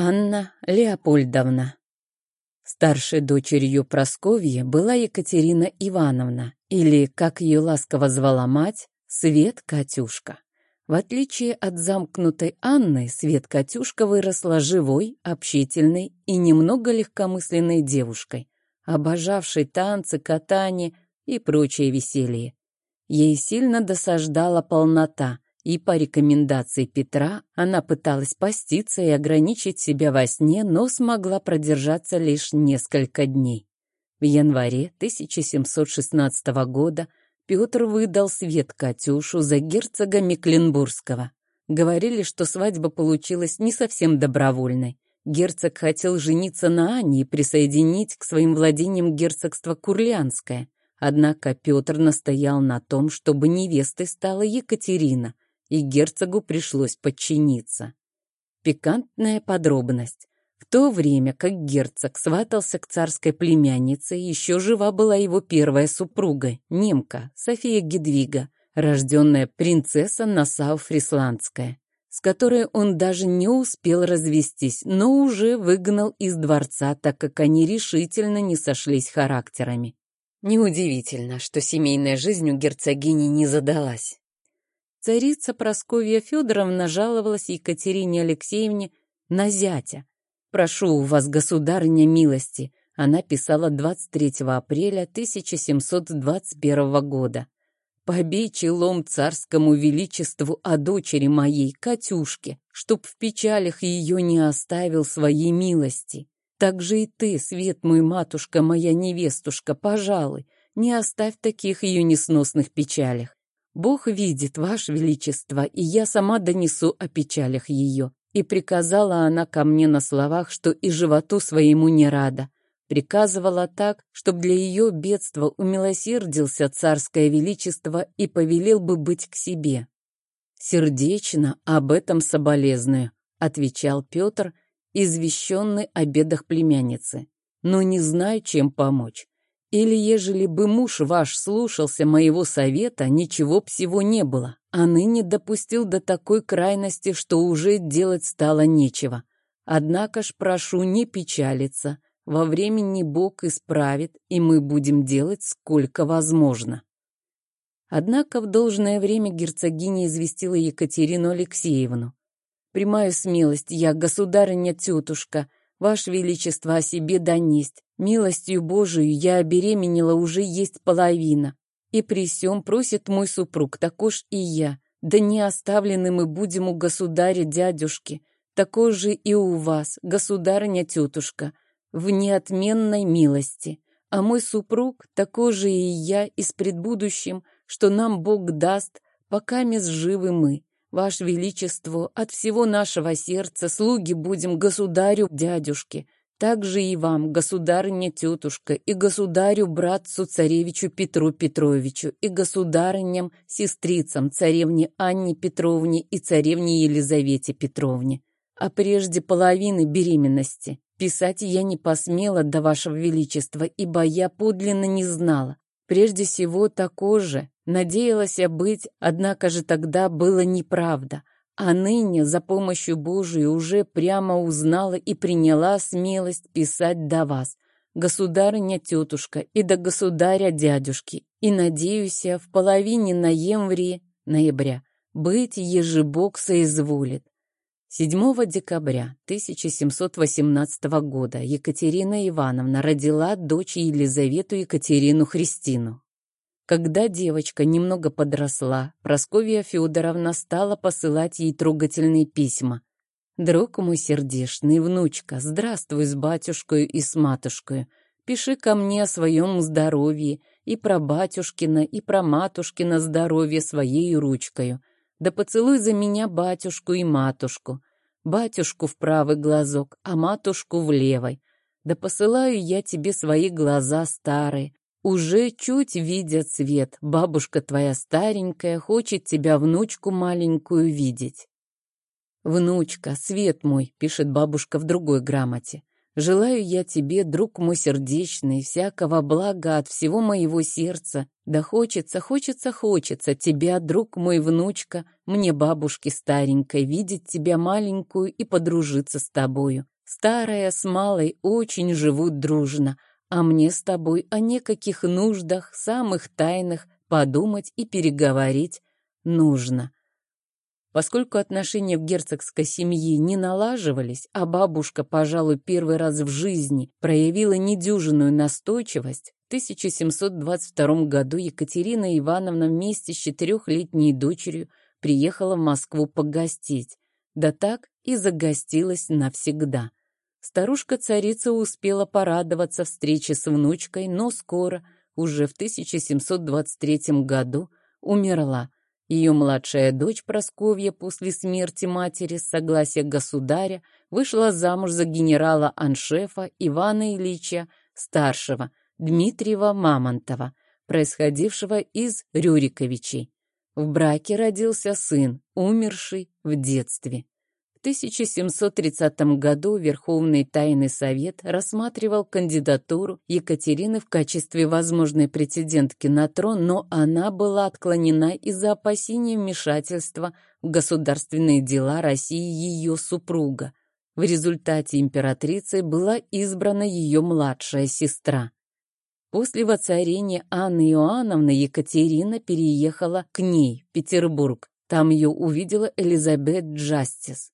Анна Леопольдовна. Старшей дочерью Просковьи была Екатерина Ивановна, или, как ее ласково звала мать, Свет-Катюшка. В отличие от замкнутой Анны, Свет-Катюшка выросла живой, общительной и немного легкомысленной девушкой, обожавшей танцы, катание и прочее веселье. Ей сильно досаждала полнота, и по рекомендации Петра она пыталась поститься и ограничить себя во сне, но смогла продержаться лишь несколько дней. В январе 1716 года Петр выдал свет Катюшу за герцога Мекленбургского. Говорили, что свадьба получилась не совсем добровольной. Герцог хотел жениться на Анне и присоединить к своим владениям герцогство Курлянское. Однако Петр настоял на том, чтобы невестой стала Екатерина, и герцогу пришлось подчиниться. Пикантная подробность. В то время как герцог сватался к царской племяннице, еще жива была его первая супруга, немка София Гедвига, рожденная принцесса Нассау-Фрисландская, с которой он даже не успел развестись, но уже выгнал из дворца, так как они решительно не сошлись характерами. Неудивительно, что семейная жизнь у герцогини не задалась. Царица Просковья Федоровна жаловалась Екатерине Алексеевне на зятя, «Прошу у вас, государыня, милости», она писала 23 апреля 1721 года. «Побей челом царскому величеству о дочери моей, Катюшке, чтоб в печалях ее не оставил своей милости. Так же и ты, свет мой, матушка моя невестушка, пожалуй, не оставь таких ее несносных печалях. Бог видит, ваше величество, и я сама донесу о печалях ее. И приказала она ко мне на словах, что и животу своему не рада. Приказывала так, чтоб для ее бедства умилосердился царское величество и повелел бы быть к себе. «Сердечно об этом соболезную», — отвечал Петр, извещенный о бедах племянницы. «Но не знаю, чем помочь. Или ежели бы муж ваш слушался моего совета, ничего б всего не было, а ныне допустил до такой крайности, что уже делать стало нечего. Однако ж прошу не печалиться, во времени Бог исправит, и мы будем делать сколько возможно. Однако в должное время герцогиня известила Екатерину Алексеевну. «Примаю смелость, я, государыня-тетушка, Ваше Величество, о себе донесть. Милостью Божию я обеременела уже есть половина. И при сём просит мой супруг, також и я. Да не оставлены мы будем у государя-дядюшки, такой же и у вас, государыня-тетушка, в неотменной милости. А мой супруг, такой же и я, и с предбудущим, что нам Бог даст, пока мы живы мы. Ваше Величество, от всего нашего сердца слуги будем государю дядюшке, также и вам, государыня-тетушка, и государю-братцу царевичу Петру Петровичу, и государыням-сестрицам, царевне Анне Петровне и царевне Елизавете Петровне. А прежде половины беременности писать я не посмела до вашего величества, ибо я подлинно не знала. Прежде всего, такой же Надеялась я быть, однако же тогда было неправда. А ныне за помощью Божией уже прямо узнала и приняла смелость писать до вас, государыня-тетушка и до государя-дядюшки. И надеюсь я в половине ноември, ноября, быть ежебок соизволит. 7 декабря 1718 года Екатерина Ивановна родила дочь Елизавету Екатерину Христину. Когда девочка немного подросла, Просковья Федоровна стала посылать ей трогательные письма. «Друг мой сердешный, внучка, здравствуй с батюшкой и с матушкой. Пиши ко мне о своем здоровье, и про батюшкина, и про матушкина здоровье своей ручкою. Да поцелуй за меня батюшку и матушку. Батюшку в правый глазок, а матушку в левой. Да посылаю я тебе свои глаза старые, уже чуть видят свет. Бабушка твоя старенькая хочет тебя, внучку маленькую, видеть. «Внучка, свет мой», — пишет бабушка в другой грамоте. Желаю я тебе, друг мой сердечный, всякого блага от всего моего сердца. Да хочется, хочется, хочется тебя, друг мой внучка, мне бабушки старенькой, видеть тебя маленькую и подружиться с тобою. Старая с малой очень живут дружно, а мне с тобой о некаких нуждах, самых тайных, подумать и переговорить нужно. Поскольку отношения в герцогской семье не налаживались, а бабушка, пожалуй, первый раз в жизни проявила недюжинную настойчивость, в 1722 году Екатерина Ивановна вместе с четырехлетней дочерью приехала в Москву погостить, да так и загостилась навсегда. Старушка-царица успела порадоваться встрече с внучкой, но скоро, уже в 1723 году, умерла, ее младшая дочь Просковья после смерти матери с согласия государя вышла замуж за генерала Аншефа Ивана Ильича старшего Дмитриева Мамонтова, происходившего из Рюриковичей. В браке родился сын, умерший в детстве. В 1730 году Верховный Тайный Совет рассматривал кандидатуру Екатерины в качестве возможной претендентки на трон, но она была отклонена из-за опасения вмешательства в государственные дела России ее супруга. В результате императрицей была избрана ее младшая сестра. После воцарения Анны Иоанновны Екатерина переехала к ней, в Петербург. Там ее увидела Элизабет Джастис.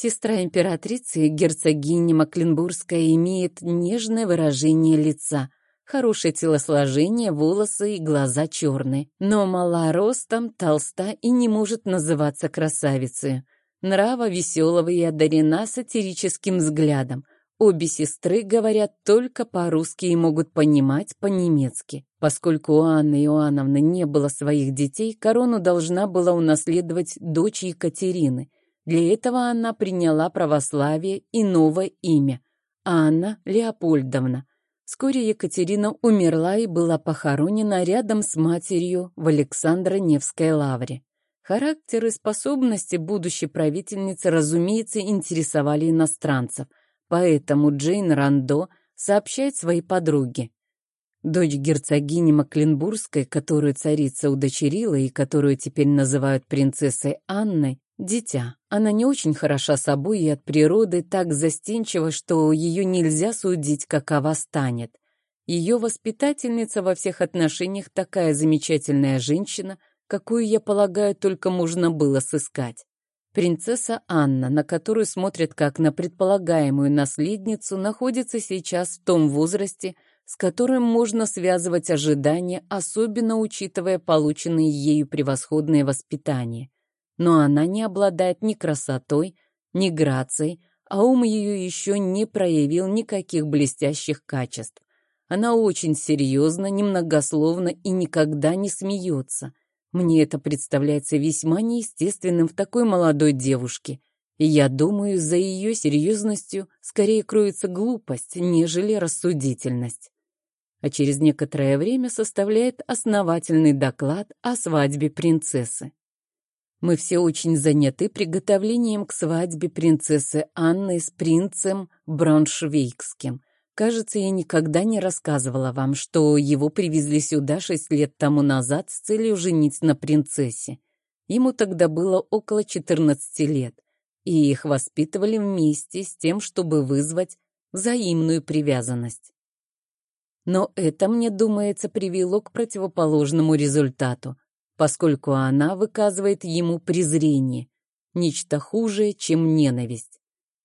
Сестра императрицы, герцогиня Макленбургская, имеет нежное выражение лица, хорошее телосложение, волосы и глаза черные, но мала ростом, толста и не может называться красавицей. Нрава веселого и одарена сатирическим взглядом. Обе сестры говорят только по-русски и могут понимать по-немецки. Поскольку у Анны Иоанновны не было своих детей, корону должна была унаследовать дочь Екатерины – для этого она приняла православие и новое имя – Анна Леопольдовна. Вскоре Екатерина умерла и была похоронена рядом с матерью в Александро-Невской лавре. Характер и способности будущей правительницы, разумеется, интересовали иностранцев, поэтому Джейн Рандо сообщает своей подруге. Дочь герцогини Макленбургской, которую царица удочерила и которую теперь называют принцессой Анной, Дитя. Она не очень хороша собой и от природы так застенчива, что ее нельзя судить, какова станет. Ее воспитательница во всех отношениях такая замечательная женщина, какую, я полагаю, только можно было сыскать. Принцесса Анна, на которую смотрят как на предполагаемую наследницу, находится сейчас в том возрасте, с которым можно связывать ожидания, особенно учитывая полученное ею превосходное воспитание но она не обладает ни красотой, ни грацией, а ум ее еще не проявил никаких блестящих качеств. Она очень серьезна, немногословна и никогда не смеется. Мне это представляется весьма неестественным в такой молодой девушке. И я думаю, за ее серьезностью скорее кроется глупость, нежели рассудительность. А через некоторое время составляет основательный доклад о свадьбе принцессы. Мы все очень заняты приготовлением к свадьбе принцессы Анны с принцем Брауншвейгским. Кажется, я никогда не рассказывала вам, что его привезли сюда шесть лет тому назад с целью женить на принцессе. Ему тогда было около 14 лет, и их воспитывали вместе с тем, чтобы вызвать взаимную привязанность. Но это, мне думается, привело к противоположному результату – поскольку она выказывает ему презрение, нечто хуже, чем ненависть.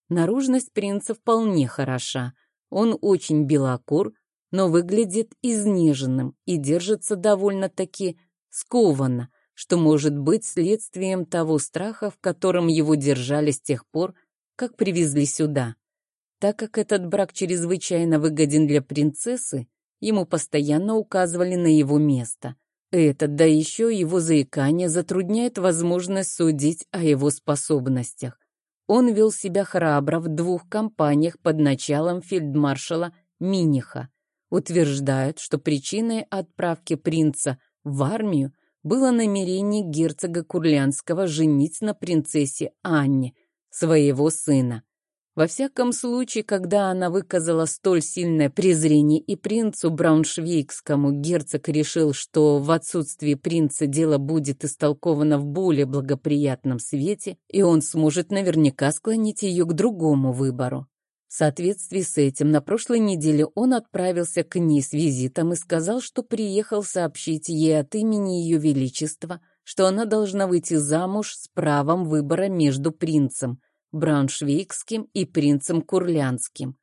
Наружность принца вполне хороша. Он очень белокур, но выглядит изнеженным и держится довольно-таки скованно, что может быть следствием того страха, в котором его держали с тех пор, как привезли сюда. Так как этот брак чрезвычайно выгоден для принцессы, ему постоянно указывали на его место. Это, да еще его заикание затрудняет возможность судить о его способностях. Он вел себя храбро в двух кампаниях под началом фельдмаршала Миниха. Утверждают, что причиной отправки принца в армию было намерение герцога Курлянского женить на принцессе Анне, своего сына. Во всяком случае, когда она выказала столь сильное презрение и принцу Брауншвейгскому, герцог решил, что в отсутствии принца дело будет истолковано в более благоприятном свете, и он сможет наверняка склонить ее к другому выбору. В соответствии с этим, на прошлой неделе он отправился к ней с визитом и сказал, что приехал сообщить ей от имени Ее Величества, что она должна выйти замуж с правом выбора между принцем – Брауншвейгским и принцем Курлянским.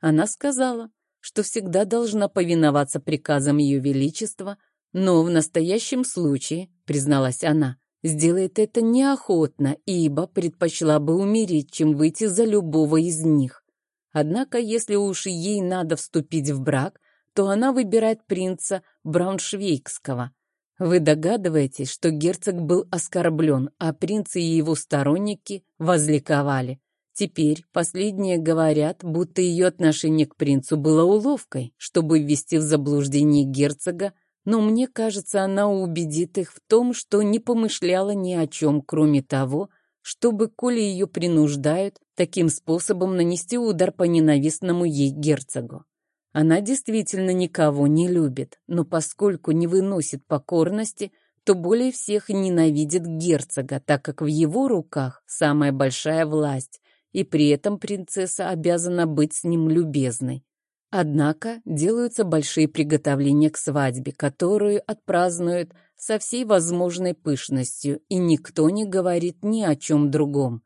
Она сказала, что всегда должна повиноваться приказам Ее Величества, но в настоящем случае, призналась она, сделает это неохотно, ибо предпочла бы умереть, чем выйти за любого из них. Однако, если уж ей надо вступить в брак, то она выбирает принца Брауншвейгского, вы догадываетесь, что герцог был оскорблен, а принц и его сторонники возликовали. Теперь последние говорят, будто ее отношение к принцу было уловкой, чтобы ввести в заблуждение герцога, но мне кажется, она убедит их в том, что не помышляла ни о чем, кроме того, чтобы, коли ее принуждают, таким способом нанести удар по ненавистному ей герцогу. Она действительно никого не любит, но поскольку не выносит покорности, то более всех ненавидит герцога, так как в его руках самая большая власть, и при этом принцесса обязана быть с ним любезной. Однако делаются большие приготовления к свадьбе, которую отпразднуют со всей возможной пышностью, и никто не говорит ни о чем другом.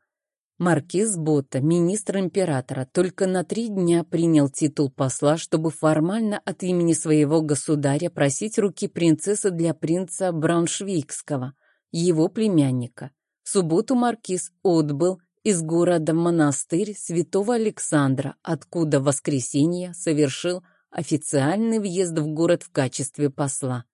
Маркиз Ботта, министр императора, только на три дня принял титул посла, чтобы формально от имени своего государя просить руки принцессы для принца Брауншвейгского, его племянника. В субботу маркиз отбыл из города монастырь святого Александра, откуда в воскресенье совершил официальный въезд в город в качестве посла.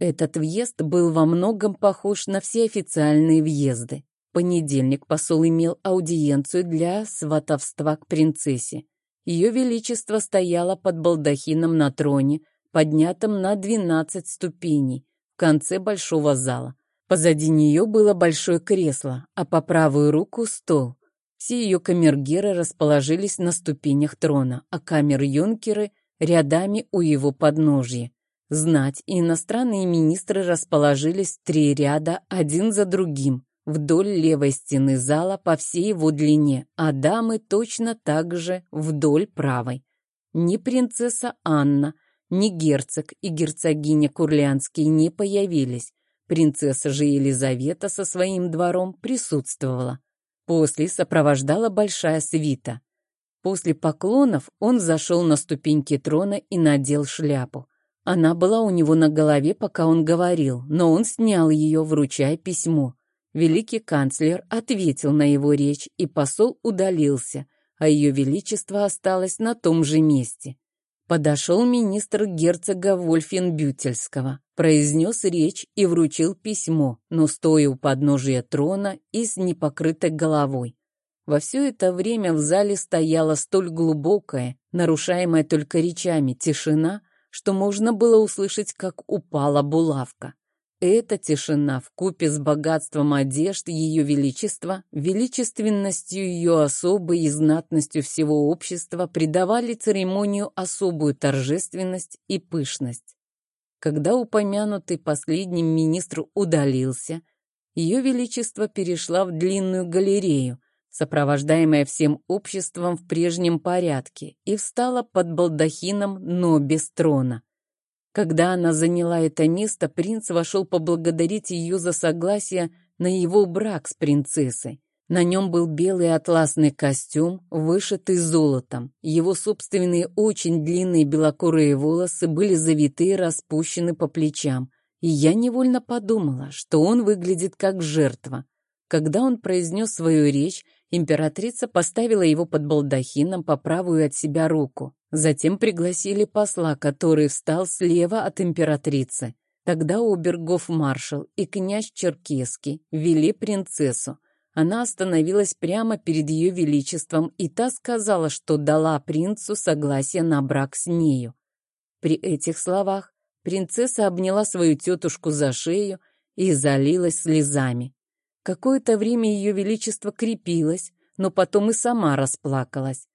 Этот въезд был во многом похож на все официальные въезды понедельник посол имел аудиенцию для сватовства к принцессе. Ее Величество стояло под балдахином на троне, поднятом на двенадцать ступеней, в конце большого зала. Позади нее было большое кресло, а по правую руку стол. Все ее камергеры расположились на ступенях трона, а камер-юнкеры рядами у его подножья. Знать и иностранные министры расположились три ряда один за другим, вдоль левой стены зала по всей его длине, а дамы точно так же вдоль правой. Ни принцесса Анна, ни герцог и герцогиня Курлянские не появились. Принцесса же Елизавета со своим двором присутствовала. После сопровождала большая свита. После поклонов он зашел на ступеньки трона и надел шляпу. Она была у него на голове, пока он говорил, но он снял ее, вручая письмо. Великий канцлер ответил на его речь, и посол удалился, а ее величество осталось на том же месте. Подошел министр герцога Вольфенбютельского, произнес речь и вручил письмо, но стоя у подножия трона и с непокрытой головой. Во все это время в зале стояла столь глубокая, нарушаемая только речами, тишина, что можно было услышать, как упала булавка. Эта тишина в купе с богатством одежд Ее Величества, величественностью ее особы и знатностью всего общества придавали церемонию особую торжественность и пышность. Когда упомянутый последним министр удалился, Ее Величество перешла в длинную галерею, сопровождаемая всем обществом в прежнем порядке, и встала под балдахином, но без трона. Когда она заняла это место, принц вошел поблагодарить ее за согласие на его брак с принцессой. На нем был белый атласный костюм, вышитый золотом. Его собственные очень длинные белокурые волосы были завиты и распущены по плечам. И я невольно подумала, что он выглядит как жертва. Когда он произнес свою речь, императрица поставила его под балдахином по правую от себя руку. Затем пригласили посла, который встал слева от императрицы. Тогда обергов-маршал и князь Черкесский вели принцессу. Она остановилась прямо перед ее величеством, и та сказала, что дала принцу согласие на брак с нею. При этих словах принцесса обняла свою тетушку за шею и залилась слезами. Какое-то время ее величество крепилось, но потом и сама расплакалась.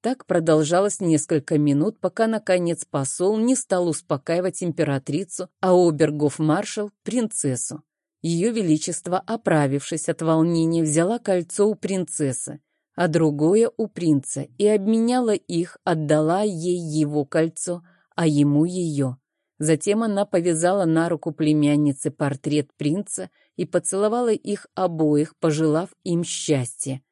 Так продолжалось несколько минут, пока, наконец, посол не стал успокаивать императрицу, а обергов-маршал — принцессу. Ее Величество, оправившись от волнения, взяла кольцо у принцессы, а другое у принца, и обменяла их, отдала ей его кольцо, а ему ее. Затем она повязала на руку племянницы портрет принца и поцеловала их обоих, пожелав им счастья.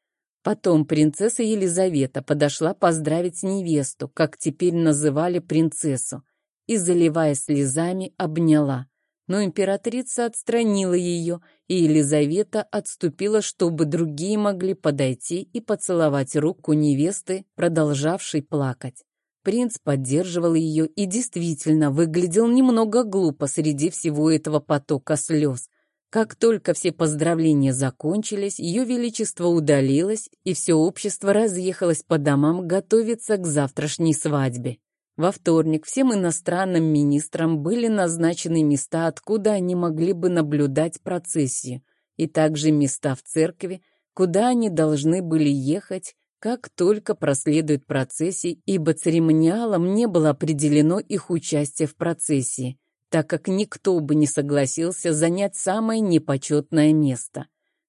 Потом принцесса Елизавета подошла поздравить невесту, как теперь называли принцессу, и, заливая слезами, обняла. Но императрица отстранила ее, и Елизавета отступила, чтобы другие могли подойти и поцеловать руку невесты, продолжавшей плакать. Принц поддерживал ее и действительно выглядел немного глупо среди всего этого потока слез. Как только все поздравления закончились, ее величество удалилось, и все общество разъехалось по домам готовиться к завтрашней свадьбе. Во вторник всем иностранным министрам были назначены места, откуда они могли бы наблюдать процессию, и также места в церкви, куда они должны были ехать как только проследует процессии, ибо церемониалам не было определено их участие в процессии, так как никто бы не согласился занять самое непочетное место.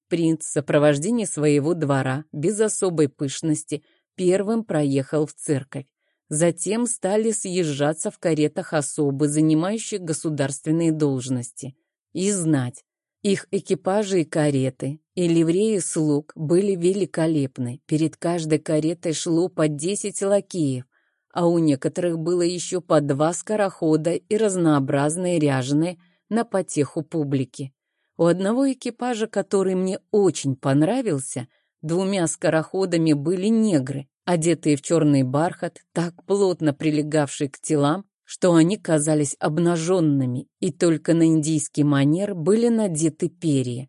Принц в сопровождении своего двора, без особой пышности, первым проехал в церковь. Затем стали съезжаться в каретах особы, занимающие государственные должности. И знать, их экипажи и кареты, и ливреи слуг были великолепны. Перед каждой каретой шло по десять лакеев, а у некоторых было еще по два скорохода и разнообразные ряженые на потеху публики. У одного экипажа, который мне очень понравился, двумя скороходами были негры, одетые в черный бархат, так плотно прилегавший к телам, что они казались обнаженными, и только на индийский манер были надеты перья.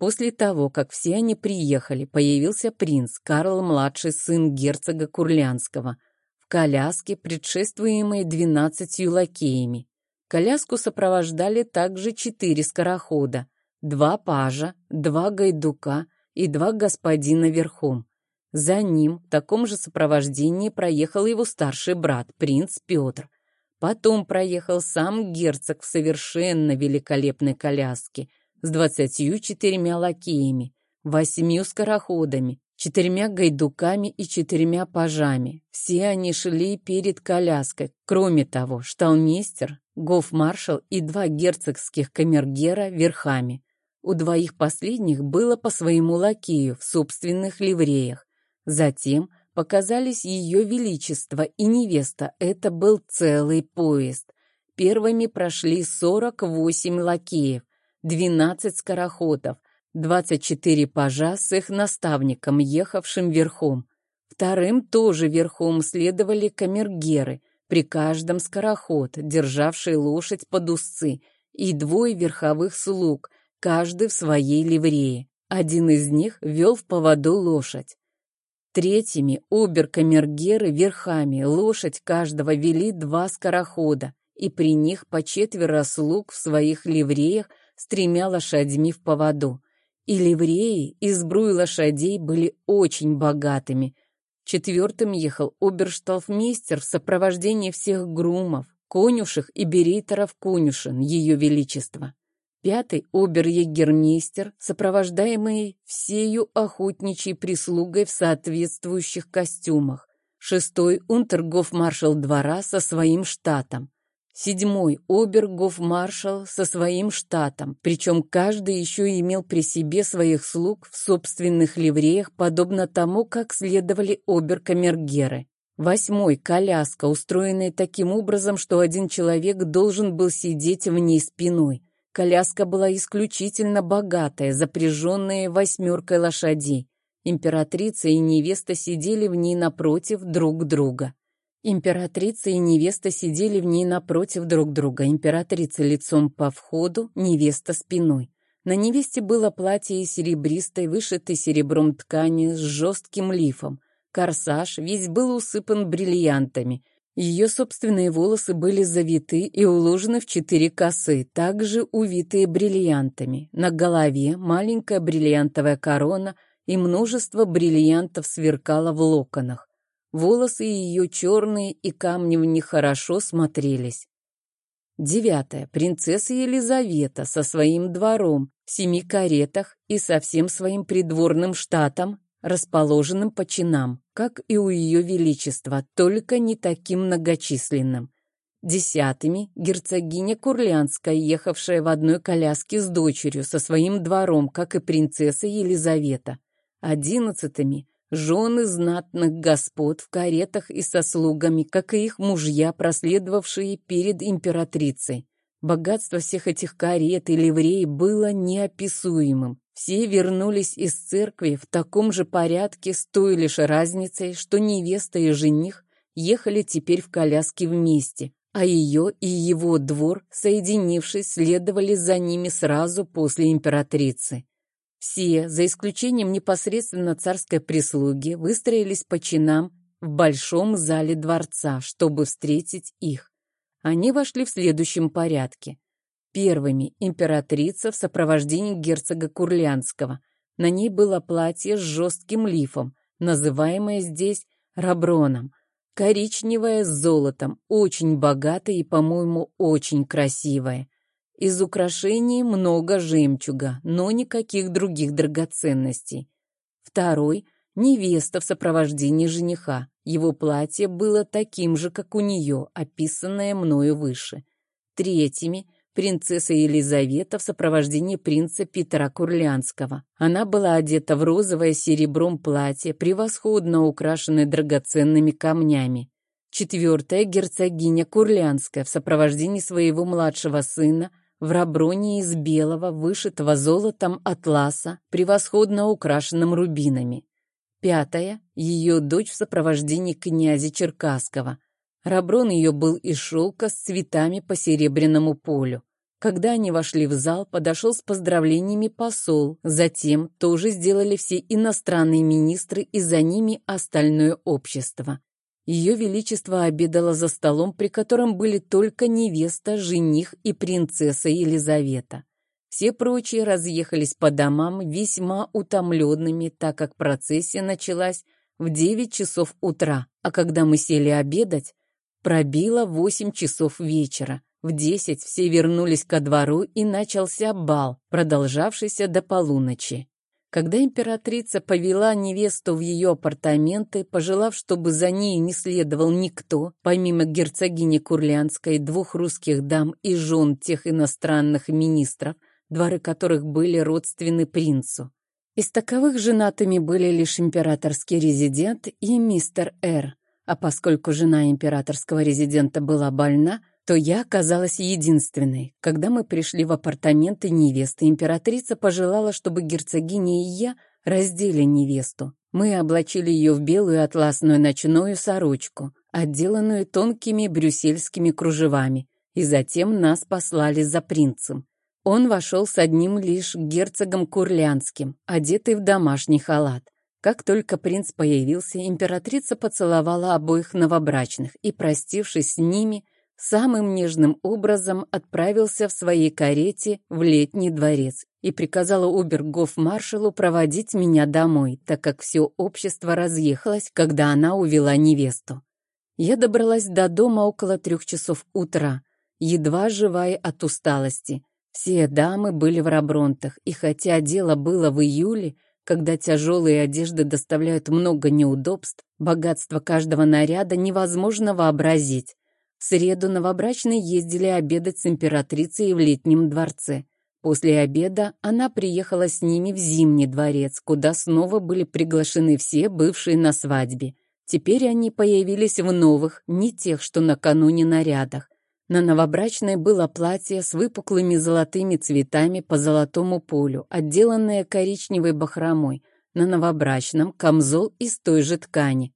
После того, как все они приехали, появился принц, Карл, младший сын герцога Курлянского, в коляске, предшествуемой двенадцатью лакеями. Коляску сопровождали также четыре скорохода, два пажа, два гайдука и два господина верхом. За ним в таком же сопровождении проехал его старший брат, принц Петр, Потом проехал сам герцог в совершенно великолепной коляске с двадцатью четырьмя лакеями, восемью скороходами, четырьмя гайдуками и четырьмя пажами. Все они шли перед коляской. Кроме того, шталмейстер, гофмаршал и два герцогских камергера верхами. У двоих последних было по своему лакею в собственных ливреях. Затем показались ее величество и невеста. Это был целый поезд. Первыми прошли 48 лакеев, 12 скороходов, 24 пажа с их наставником, ехавшим верхом. Вторым тоже верхом следовали камергеры, при каждом скороход, державший лошадь под узцы, и двое верховых слуг, каждый в своей ливрее. Один из них вел в поводу лошадь. Третьими оберкамергеры верхами, лошадь каждого вели два скорохода, и при них по четверо слуг в своих ливреях с тремя лошадьми в поводу. И ливреи, и сбруи лошадей были очень богатыми. Четвертым ехал обершталфмейстер в сопровождении всех грумов, конюшек и берейтеров конюшен, ее величества. Пятый обер-егермейстер, сопровождаемый всею охотничьей прислугой в соответствующих костюмах. Шестой унтергофмаршал двора со своим штатом. Седьмой обергофмаршал со своим штатом, причем каждый еще имел при себе своих слуг в собственных ливреях, подобно тому, как следовали оберкамергеры. Восьмой – коляска, устроенная таким образом, что один человек должен был сидеть в ней спиной – Коляска была исключительно богатая, запряженная восьмеркой лошадей. Императрица и невеста сидели в ней напротив друг друга. Императрица и невеста сидели в ней напротив друг друга. Императрица лицом по входу, невеста спиной. На невесте было платье серебристой, вышитой серебром ткани с жестким лифом. Корсаж весь был усыпан бриллиантами, ее собственные волосы были завиты и уложены в четыре косы, также увитые бриллиантами. На голове маленькая бриллиантовая корона и множество бриллиантов сверкало в локонах. Волосы ее черные и камни в них хорошо смотрелись. Девятое. Принцесса Елизавета со своим двором, семи каретах и со всем своим придворным штатом, расположенным по чинам, как и у ее величества, только не таким многочисленным. Десятыми – герцогиня Курлянская, ехавшая в одной коляске с дочерью, со своим двором, как и принцесса Елизавета. Одиннадцатыми – жены знатных господ в каретах и со слугами, как и их мужья, проследовавшие перед императрицей. Богатство всех этих карет и ливрей было неописуемым. Все вернулись из церкви в таком же порядке, с той лишь разницей, что невеста и жених ехали теперь в коляске вместе, а ее и его двор, соединившись, следовали за ними сразу после императрицы. Все, за исключением непосредственно царской прислуги, выстроились по чинам в большом зале дворца, чтобы встретить их. Они вошли в следующем порядке. Первыми императрица в сопровождении герцога Курлянского. На ней было платье с жестким лифом, называемое здесь раброном, Коричневая с золотом, очень богатая и, по-моему, очень красивая. Из украшений много жемчуга, но никаких других драгоценностей. Второй — невеста в сопровождении жениха. Его платье было таким же, как у нее, описанное мною выше. Третьими — принцесса Елизавета в сопровождении принца Петра Курлянского. Она была одета в розовое серебром платье, превосходно украшенное драгоценными камнями. Четвертая герцогиня Курлянская в сопровождении своего младшего сына в раброне из белого, вышитого золотом атласа, превосходно украшенным рубинами. Пятая — ее дочь в сопровождении князя Черкасского — Раброн ее был из шелка с цветами по серебряному полю. Когда они вошли в зал, подошел с поздравлениями посол. Затем тоже сделали все иностранные министры и за ними остальное общество. Ее Величество обедало за столом, при котором были только невеста, жених и принцесса Елизавета. Все прочие разъехались по домам весьма утомленными, так как процессия началась в девять часов утра, а когда мы сели обедать, Пробило восемь часов вечера. В десять все вернулись ко двору и начался бал, продолжавшийся до полуночи. Когда императрица повела невесту в ее апартаменты, пожелав, чтобы за ней не следовал никто, помимо герцогини Курлянской, двух русских дам и жен тех иностранных министров, дворы которых были родственны принцу. Из таковых женатыми были лишь императорский резидент и мистер Р. А поскольку жена императорского резидента была больна, то я оказалась единственной. Когда мы пришли в апартаменты невесты, императрица пожелала, чтобы герцогиня и я раздели невесту. Мы облачили ее в белую атласную ночную сорочку, отделанную тонкими брюссельскими кружевами, и затем нас послали за принцем. Он вошел с одним лишь герцогом Курлянским, одетый в домашний халат. Как только принц появился, императрица поцеловала обоих новобрачных и, простившись с ними, самым нежным образом отправился в своей карете в летний дворец и приказала обергоф-маршалу проводить меня домой, так как все общество разъехалось, когда она увела невесту. Я добралась до дома около трех часов утра, едва живая от усталости. Все дамы были в рабронтах, и хотя дело было в июле, когда тяжелые одежды доставляют много неудобств, богатство каждого наряда невозможно вообразить. В среду новобрачные ездили обедать с императрицей в летнем дворце. После обеда она приехала с ними в Зимний дворец, куда снова были приглашены все бывшие на свадьбе. Теперь они появились в новых, не тех, что накануне нарядах. На новобрачной было платье с выпуклыми золотыми цветами по золотому полю, отделанное коричневой бахромой. На новобрачном камзол из той же ткани.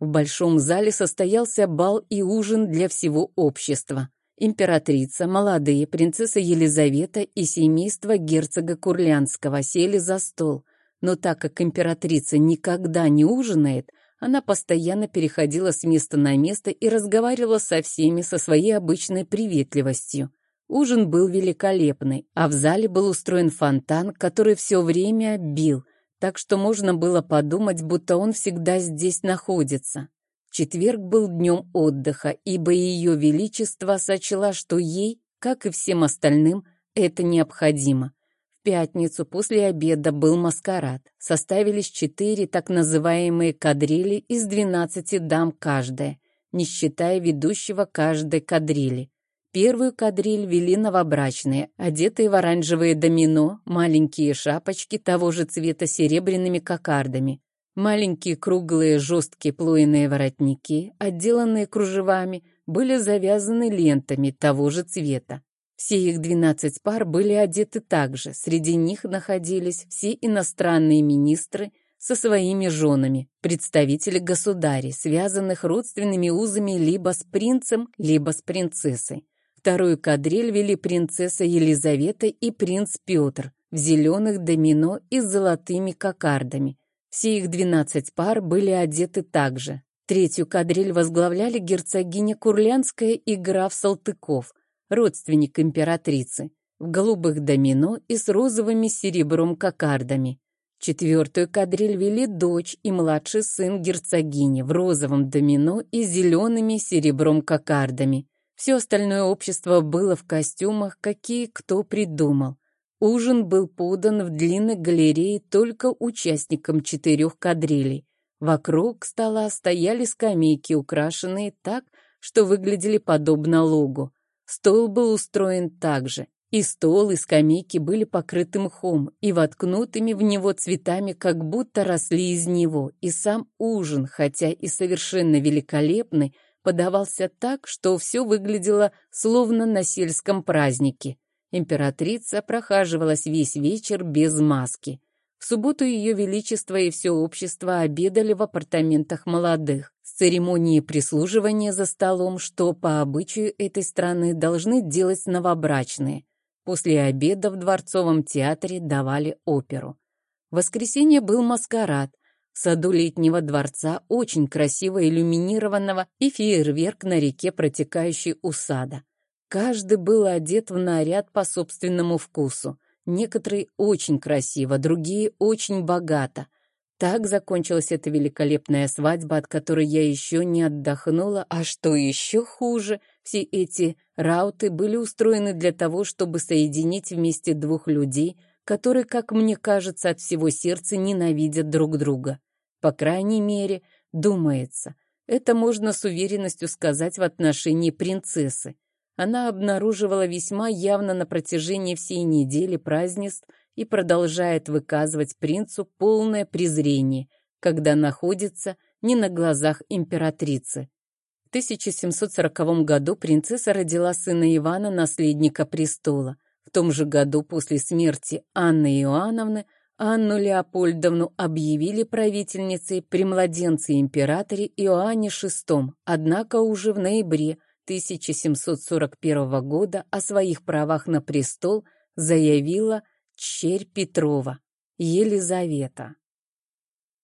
В большом зале состоялся бал и ужин для всего общества. Императрица, молодые, принцесса Елизавета и семейство герцога Курлянского сели за стол. Но так как императрица никогда не ужинает, она постоянно переходила с места на место и разговаривала со всеми со своей обычной приветливостью. Ужин был великолепный, а в зале был устроен фонтан, который все время бил, так что можно было подумать, будто он всегда здесь находится. Четверг был днем отдыха, ибо ее величество сочла, что ей, как и всем остальным, это необходимо. В пятницу после обеда был маскарад. Составились четыре так называемые кадрили из двенадцати дам каждая, не считая ведущего каждой кадрили. Первую кадриль вели новобрачные, одетые в оранжевые домино, маленькие шапочки того же цвета серебряными кокардами, маленькие круглые жесткие плойные воротники, отделанные кружевами, были завязаны лентами того же цвета. Все их двенадцать пар были одеты так же, среди них находились все иностранные министры со своими женами, представители государей, связанных родственными узами либо с принцем, либо с принцессой. Вторую кадриль вели принцесса Елизавета и принц Петр в зеленых домино и с золотыми кокардами. Все их двенадцать пар были одеты так же. Третью кадриль возглавляли герцогиня Курлянская и граф Салтыков, родственник императрицы, в голубых домино и с розовыми серебром кокардами. Четвертую кадриль вели дочь и младший сын герцогини в розовом домино и зелеными серебром кокардами. Все остальное общество было в костюмах, какие кто придумал. Ужин был подан в длинной галерее только участникам четырех кадрилей. Вокруг стола стояли скамейки, украшенные так, что выглядели подобно логу. Стол был устроен так же. И стол, и скамейки были покрыты мхом и воткнутыми в него цветами, как будто росли из него. И сам ужин, хотя и совершенно великолепный, подавался так, что все выглядело словно на сельском празднике. Императрица прохаживалась весь вечер без маски. В субботу ее величество и все общество обедали в апартаментах молодых. С церемонии прислуживания за столом, что по обычаю этой страны должны делать новобрачные. После обеда в Дворцовом театре давали оперу. В воскресенье был маскарад, саду летнего дворца, очень красиво иллюминированного, и фейерверк на реке, протекающей у сада. Каждый был одет в наряд по собственному вкусу. Некоторые очень красиво, другие очень богато. Так закончилась эта великолепная свадьба, от которой я еще не отдохнула, а что еще хуже, все эти рауты были устроены для того, чтобы соединить вместе двух людей, которые, как мне кажется, от всего сердца ненавидят друг друга. По крайней мере, думается. Это можно с уверенностью сказать в отношении принцессы. Она обнаруживала весьма явно на протяжении всей недели празднеств и продолжает выказывать принцу полное презрение, когда находится не на глазах императрицы. В 1740 году принцесса родила сына Ивана, наследника престола. В том же году после смерти Анны Иоанновны Анну Леопольдовну объявили правительницей при младенце-императоре Иоанне VI, однако уже в ноябре 1741 года о своих правах на престол заявила черь Петрова, Елизавета.